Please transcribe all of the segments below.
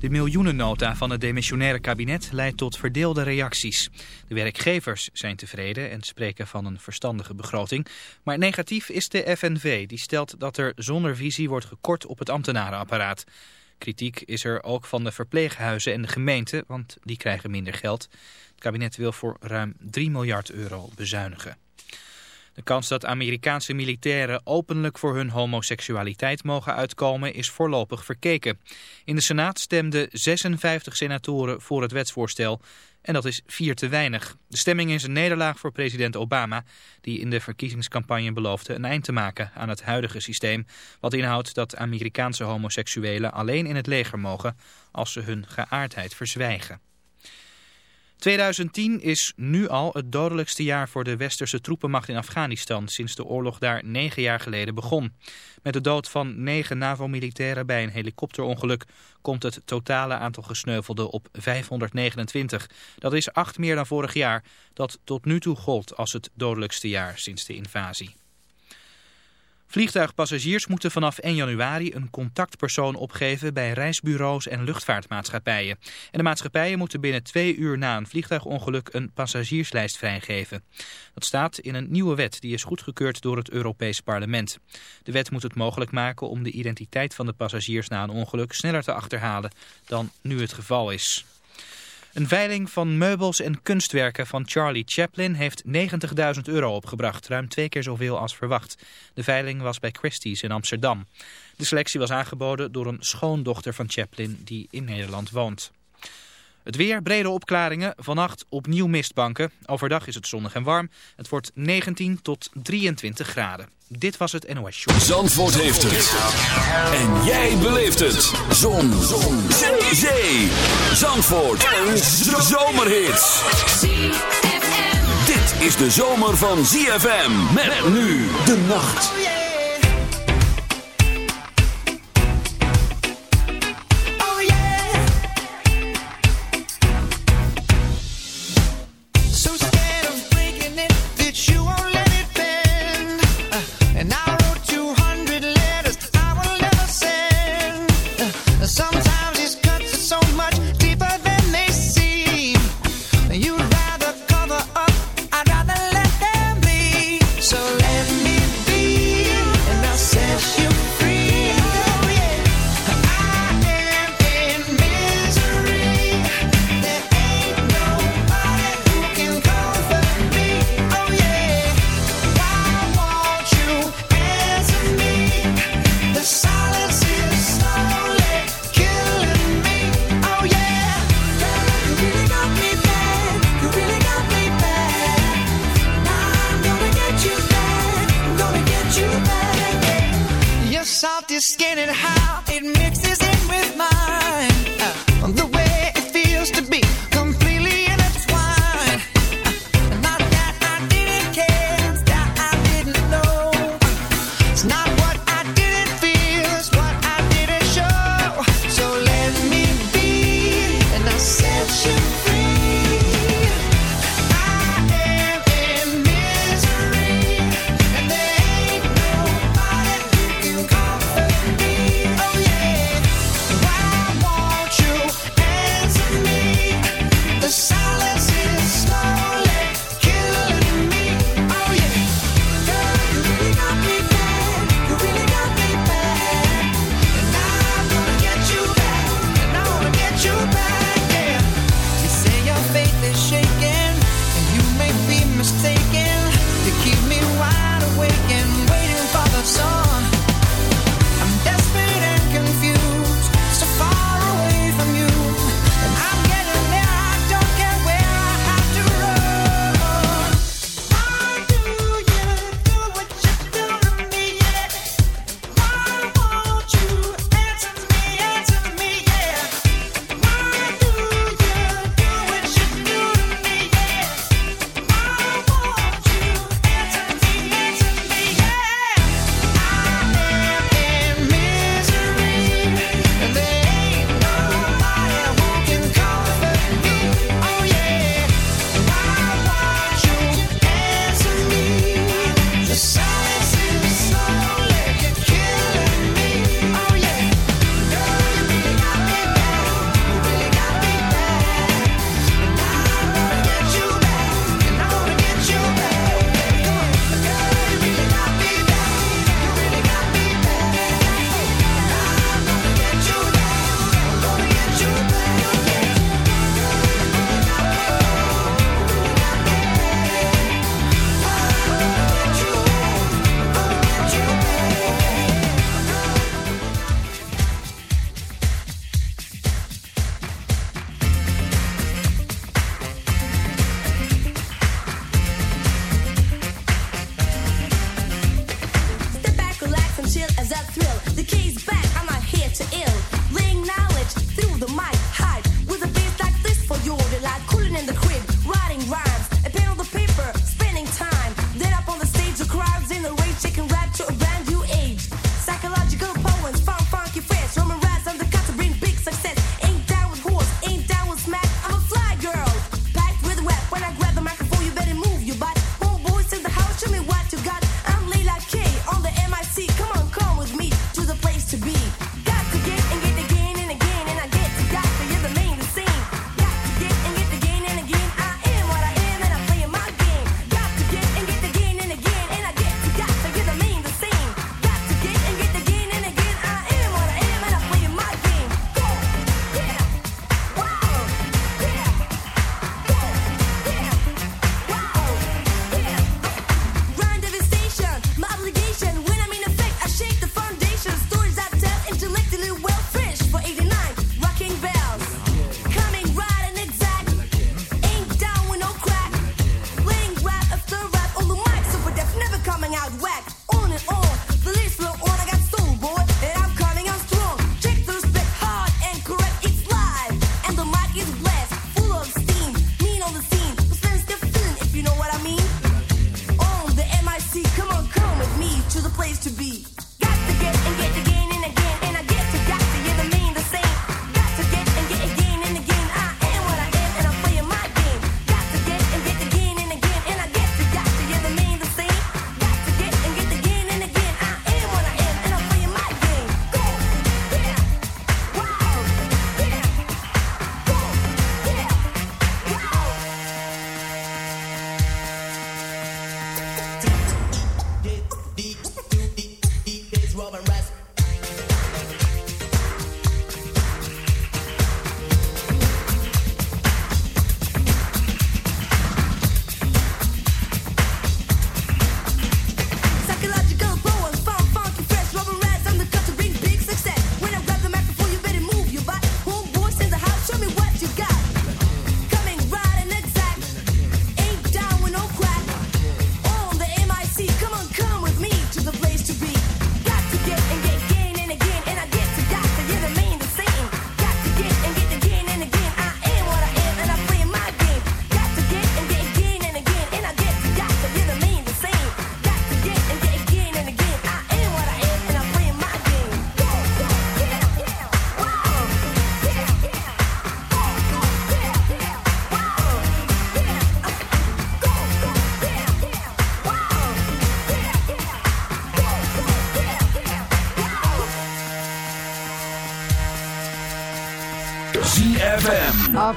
De miljoenennota van het demissionaire kabinet leidt tot verdeelde reacties. De werkgevers zijn tevreden en spreken van een verstandige begroting. Maar negatief is de FNV, die stelt dat er zonder visie wordt gekort op het ambtenarenapparaat. Kritiek is er ook van de verpleeghuizen en de gemeente, want die krijgen minder geld. Het kabinet wil voor ruim 3 miljard euro bezuinigen. De kans dat Amerikaanse militairen openlijk voor hun homoseksualiteit mogen uitkomen is voorlopig verkeken. In de Senaat stemden 56 senatoren voor het wetsvoorstel en dat is vier te weinig. De stemming is een nederlaag voor president Obama, die in de verkiezingscampagne beloofde een eind te maken aan het huidige systeem, wat inhoudt dat Amerikaanse homoseksuelen alleen in het leger mogen als ze hun geaardheid verzwijgen. 2010 is nu al het dodelijkste jaar voor de westerse troepenmacht in Afghanistan sinds de oorlog daar negen jaar geleden begon. Met de dood van negen NAVO-militairen bij een helikopterongeluk komt het totale aantal gesneuvelden op 529. Dat is acht meer dan vorig jaar, dat tot nu toe gold als het dodelijkste jaar sinds de invasie. Vliegtuigpassagiers moeten vanaf 1 januari een contactpersoon opgeven bij reisbureaus en luchtvaartmaatschappijen. En de maatschappijen moeten binnen twee uur na een vliegtuigongeluk een passagierslijst vrijgeven. Dat staat in een nieuwe wet die is goedgekeurd door het Europees Parlement. De wet moet het mogelijk maken om de identiteit van de passagiers na een ongeluk sneller te achterhalen dan nu het geval is. Een veiling van meubels en kunstwerken van Charlie Chaplin heeft 90.000 euro opgebracht, ruim twee keer zoveel als verwacht. De veiling was bij Christie's in Amsterdam. De selectie was aangeboden door een schoondochter van Chaplin die in Nederland woont. Het weer, brede opklaringen, vannacht opnieuw mistbanken. Overdag is het zonnig en warm. Het wordt 19 tot 23 graden. Dit was het NOS Show. Zandvoort heeft het. En jij beleeft het. Zon. Zon. Zee. Zandvoort. Een zomerhit. Dit is de zomer van ZFM. Met nu de nacht.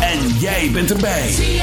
En jij bent erbij.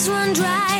eyes run dry.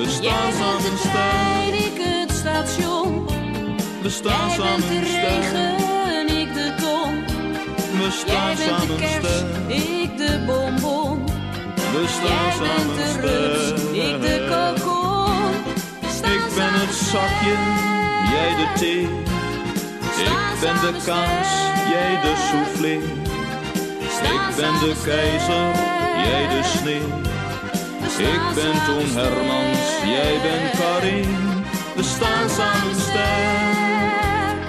We Jij staan bent samen trein, ik het station. we staan Jij bent samen de regen, ik de ton. We Jij staan bent de samen kers, sterk, ik de bonbon. we staan Jij bent samen de rups, ik de kokon. Ik ben het zakje, jij de thee. Ik ben de kaas, jij de soufflé. Ik ben de keizer, jij de sneeuw. Ik ben Toon Hermans, jij bent Karin. We staan samen sterk.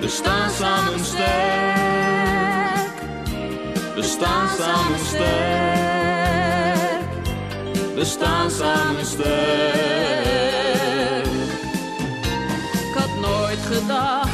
We staan samen sterk. We staan samen sterk. We staan samen sterk. Ik had nooit gedacht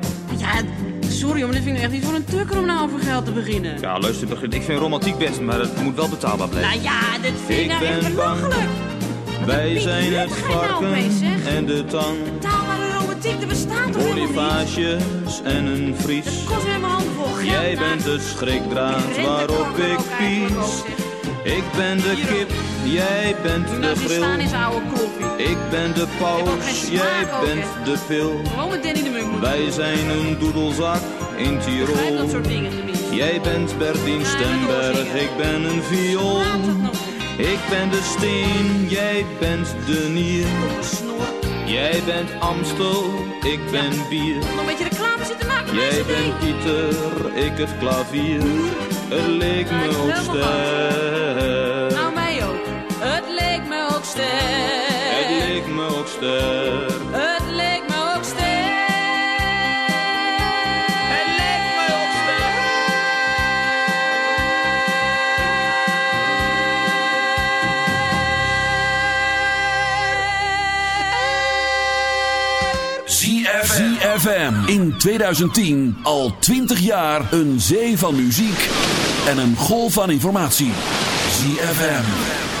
Sorry, maar dit vind ik echt niet voor een tukker om nou over geld te beginnen. Ja, luister, begin- ik vind romantiek best, maar het moet wel betaalbaar blijven. Nou ja, dit vind ik, Ik nou echt belachelijk. Wij zijn het nou varken en de tang. Betaalbare romantiek, er bestaat toch? Bonifages en een vries. Het kost weer mijn handen vol geld. Jij bent de schrikdraad waarop ik pies. Ik ben de kip, jij bent de is oude koffie. Ik ben de paus, jij bent de pil. Gewoon met Danny de Munk Wij zijn een doedelzak in Tirol. dat soort dingen tenminste. Jij bent Bertien Stemberg, ik ben een viool. Ik ben de steen, jij bent de nier. Jij bent Amstel, ik ben bier. Nog een beetje reclame zitten maken Jij bent. Pieter, ik het klavier. Het leek me ook sterk. Sterk. Het leek me ook sterk. Het leek me ook ZFM. In 2010 al 20 jaar een zee van muziek en een golf van informatie. ZFM.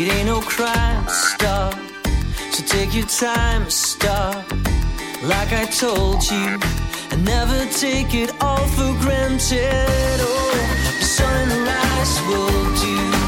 It ain't no crime, stop. So take your time, stop. Like I told you, and never take it all for granted. Oh, sunrise will do.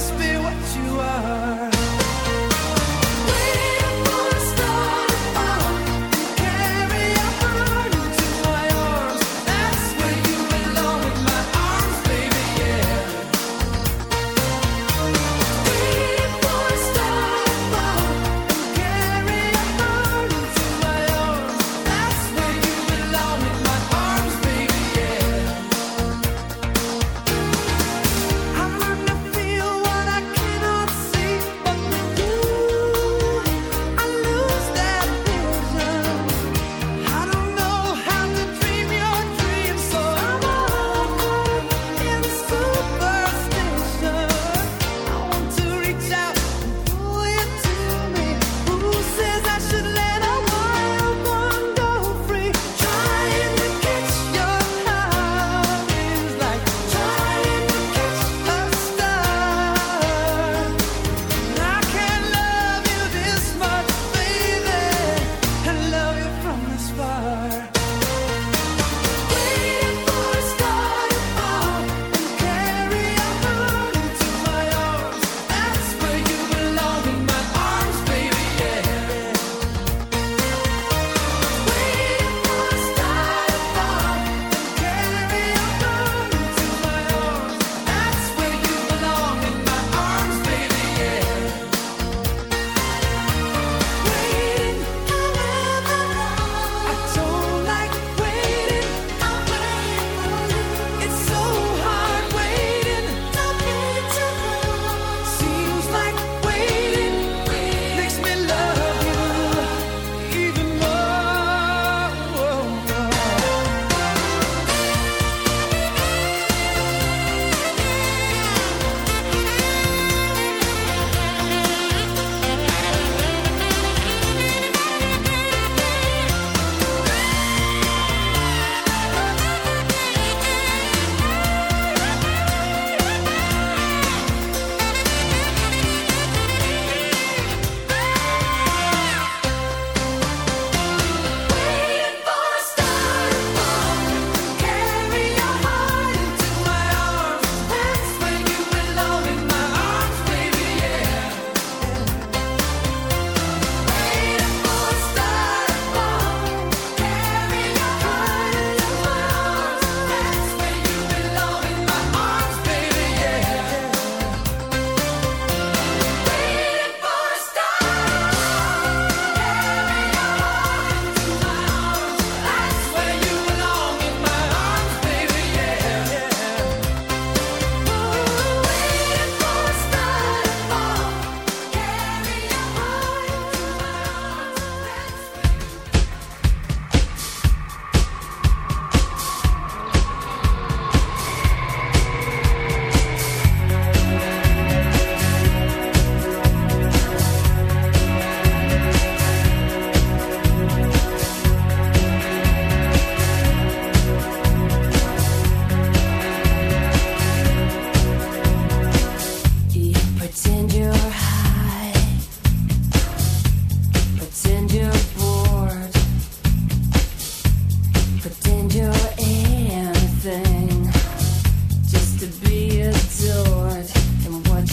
must be what you are.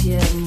give